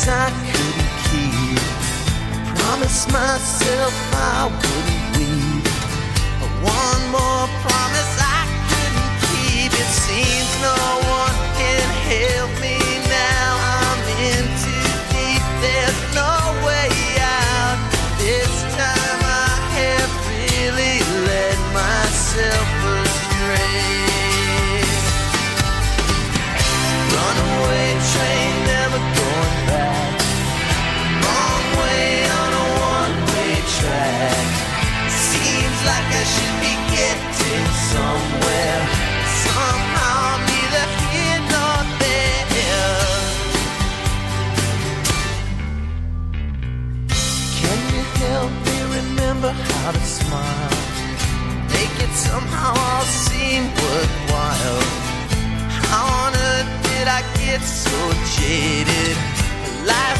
promise I couldn't keep. Promise myself I wouldn't leave. But one more promise I couldn't keep. It seems no appreciated life.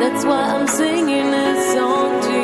That's why I'm singing this song to you.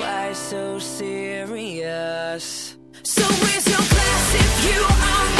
why so serious? So where's your class if you are?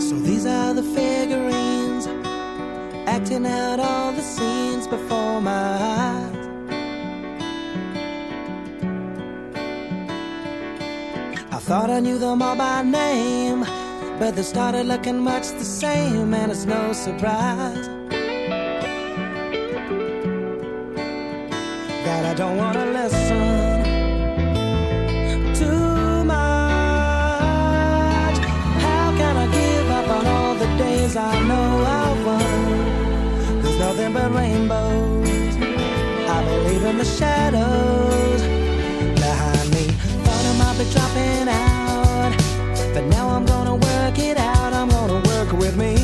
So these are the figurines acting out all the scenes before my eyes. I thought I knew them all by name, but they started looking much the same, and it's no surprise that I don't want to I know I won? There's nothing but rainbows. I believe in the shadows behind me. Thought I might be dropping out, but now I'm gonna work it out. I'm gonna work with me.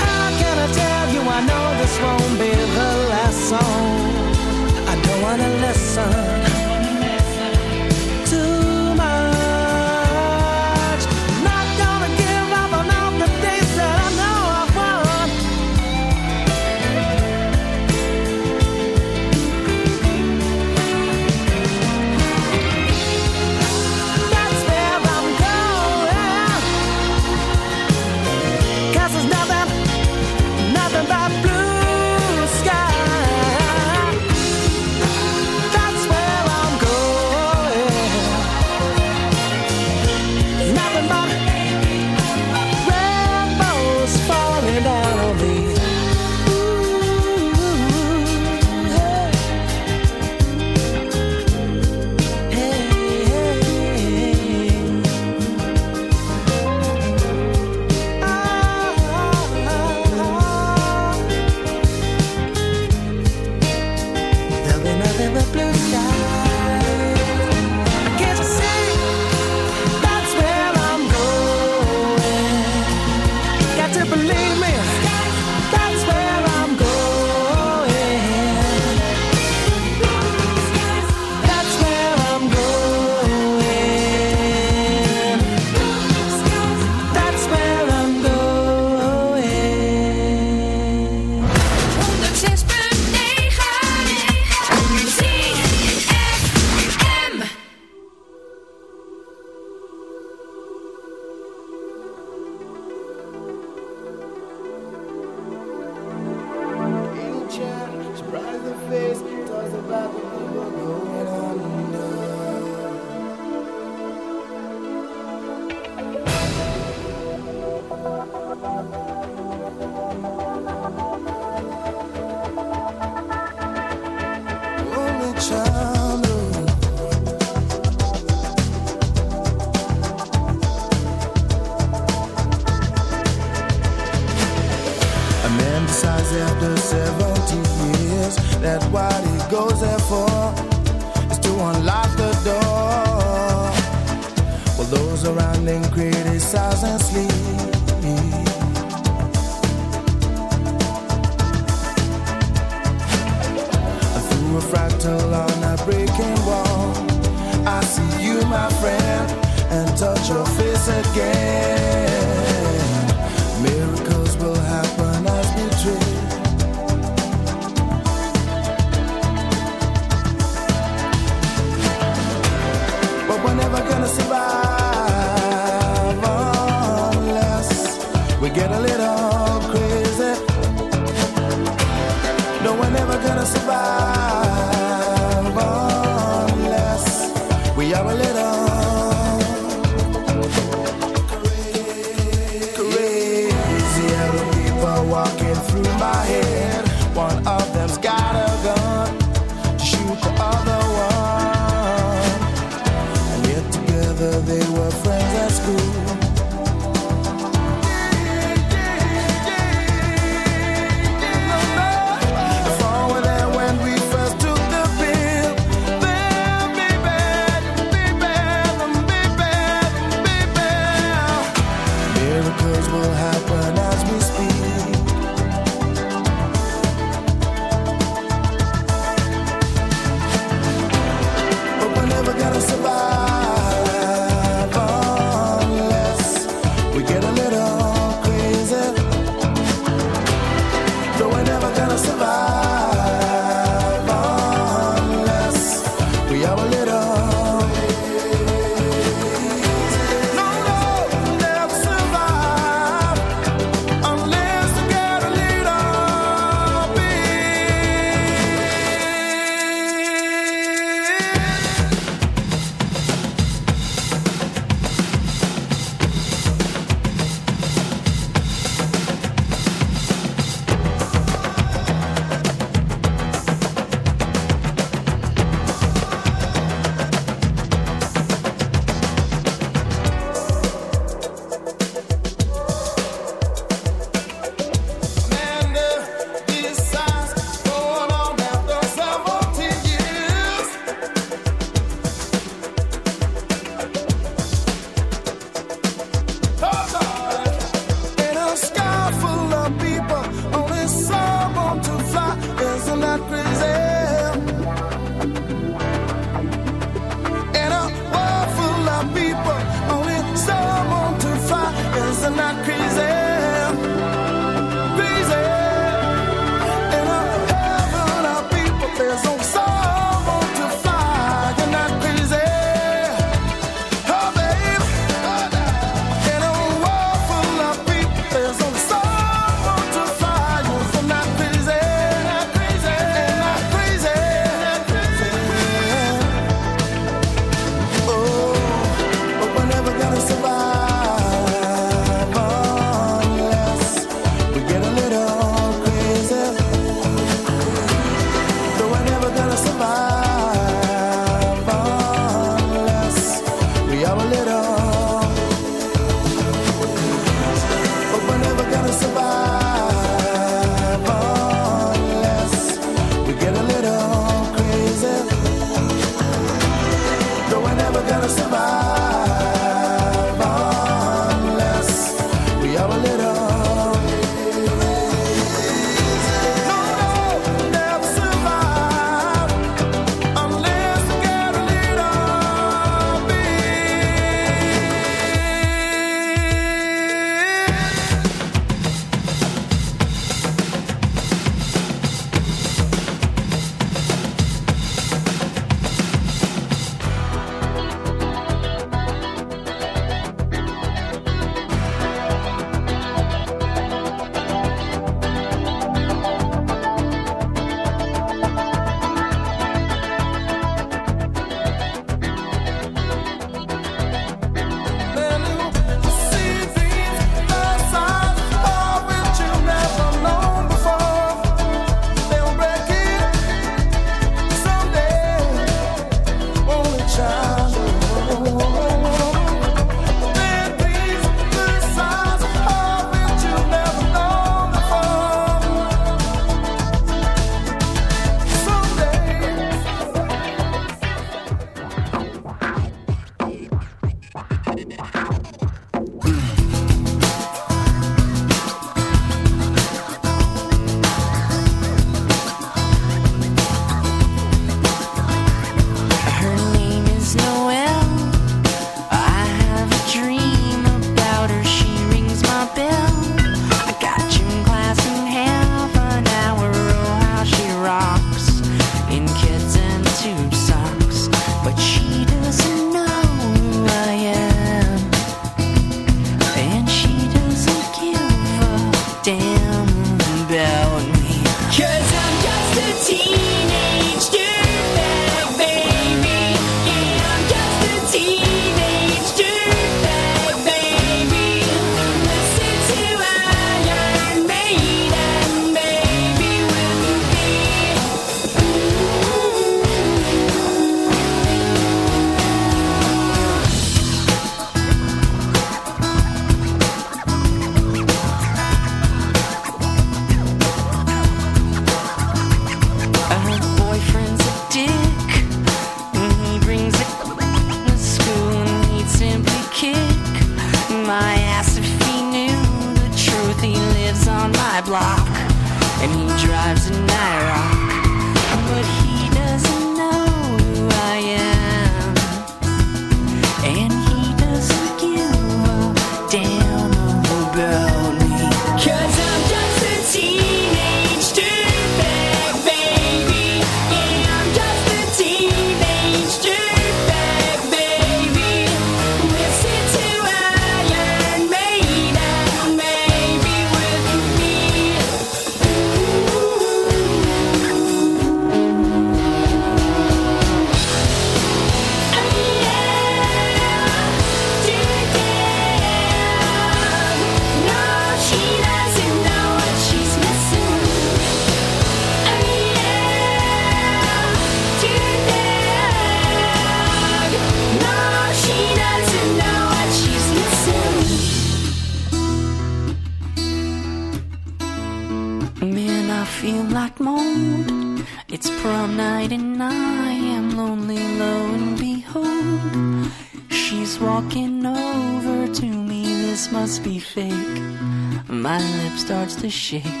谁。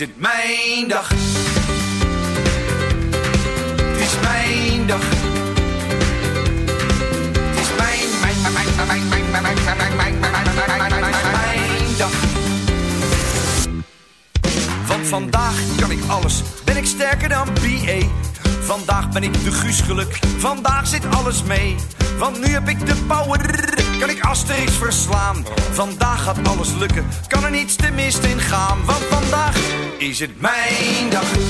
Is het mijn dag. Het is mijn dag. Het is mijn, mijn, mijn, mijn, mijn, mijn, mijn, mijn, mijn, mijn, mijn, mijn, mijn, dag. Want vandaag kan ik alles, ben ik sterker dan BA. Vandaag ben ik de Guus geluk, vandaag zit alles mee. Want nu heb ik de power, kan ik Asterix verslaan. Vandaag gaat alles lukken, kan er niets te mist in gaan. Want is het mijn dag.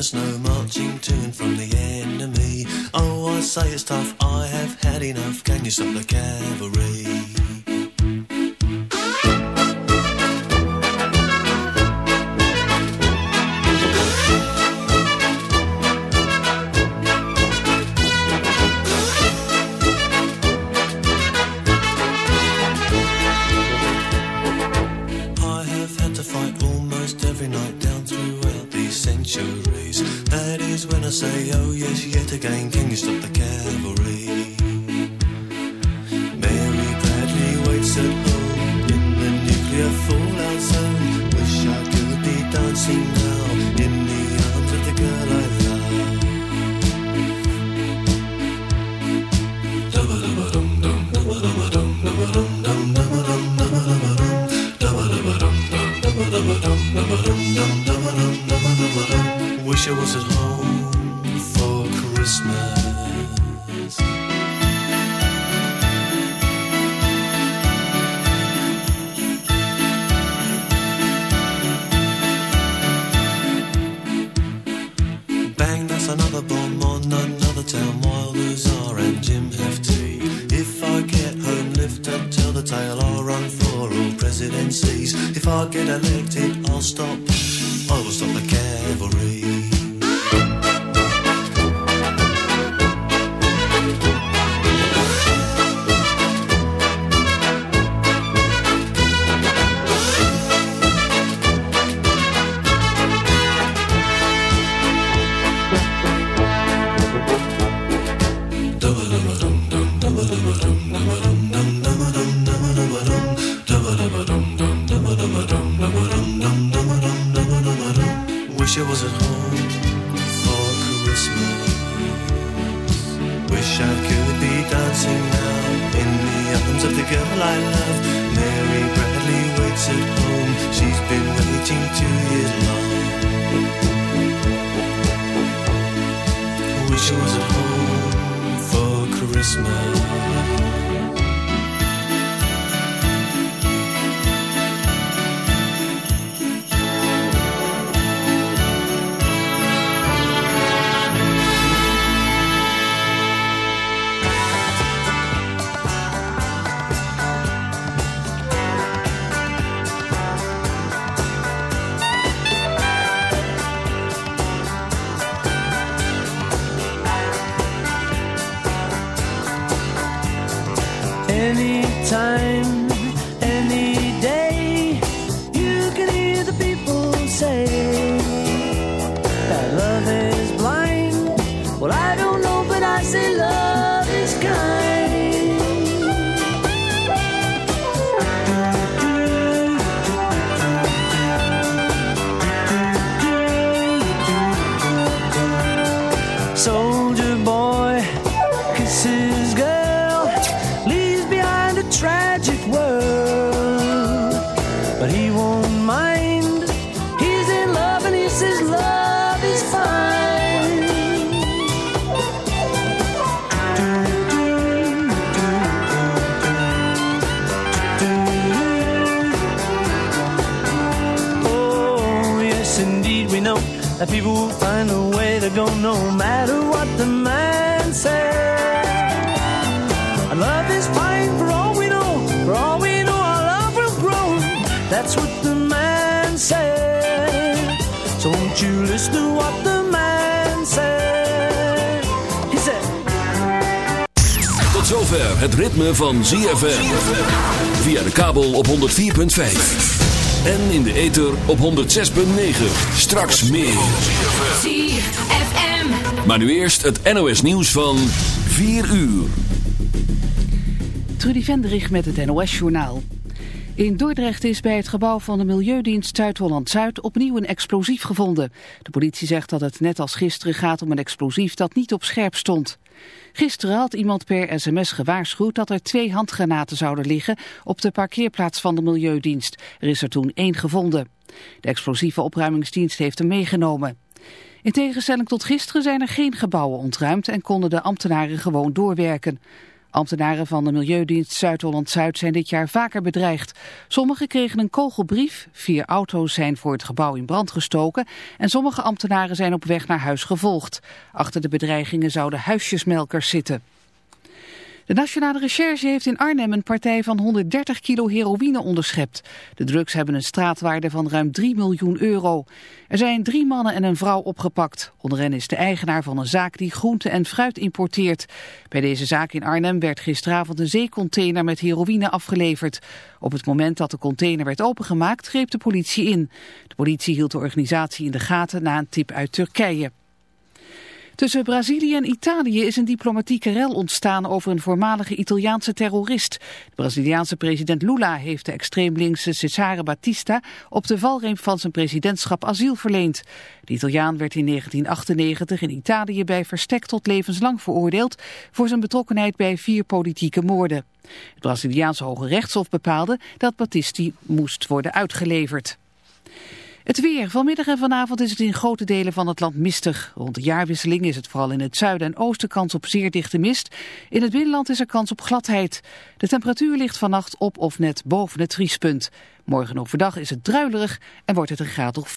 The snow, marching and from the enemy. Oh, I say it's tough, I have had enough. Can you stop the cavalry? Van ZFM. Via de kabel op 104.5. En in de ether op 106.9. Straks meer. ZFM. Maar nu eerst het NOS nieuws van 4 uur. Trudy Vendrich met het NOS-journaal. In Dordrecht is bij het gebouw van de Milieudienst Zuid-Holland-Zuid opnieuw een explosief gevonden. De politie zegt dat het net als gisteren gaat om een explosief dat niet op scherp stond. Gisteren had iemand per sms gewaarschuwd dat er twee handgranaten zouden liggen op de parkeerplaats van de Milieudienst. Er is er toen één gevonden. De explosieve opruimingsdienst heeft hem meegenomen. In tegenstelling tot gisteren zijn er geen gebouwen ontruimd en konden de ambtenaren gewoon doorwerken. Ambtenaren van de Milieudienst Zuid-Holland-Zuid zijn dit jaar vaker bedreigd. Sommigen kregen een kogelbrief, vier auto's zijn voor het gebouw in brand gestoken en sommige ambtenaren zijn op weg naar huis gevolgd. Achter de bedreigingen zouden huisjesmelkers zitten. De Nationale Recherche heeft in Arnhem een partij van 130 kilo heroïne onderschept. De drugs hebben een straatwaarde van ruim 3 miljoen euro. Er zijn drie mannen en een vrouw opgepakt. Onder hen is de eigenaar van een zaak die groente en fruit importeert. Bij deze zaak in Arnhem werd gisteravond een zeecontainer met heroïne afgeleverd. Op het moment dat de container werd opengemaakt greep de politie in. De politie hield de organisatie in de gaten na een tip uit Turkije. Tussen Brazilië en Italië is een diplomatieke rel ontstaan over een voormalige Italiaanse terrorist. De Braziliaanse president Lula heeft de extreemlinkse Cesare Batista op de valreep van zijn presidentschap asiel verleend. De Italiaan werd in 1998 in Italië bij verstek tot levenslang veroordeeld voor zijn betrokkenheid bij vier politieke moorden. Het Braziliaanse Hoge Rechtshof bepaalde dat Battisti moest worden uitgeleverd. Het weer. Vanmiddag en vanavond is het in grote delen van het land mistig. Rond de jaarwisseling is het vooral in het zuiden en oosten kans op zeer dichte mist. In het binnenland is er kans op gladheid. De temperatuur ligt vannacht op of net boven het vriespunt. Morgen overdag is het druilerig en wordt het een graad of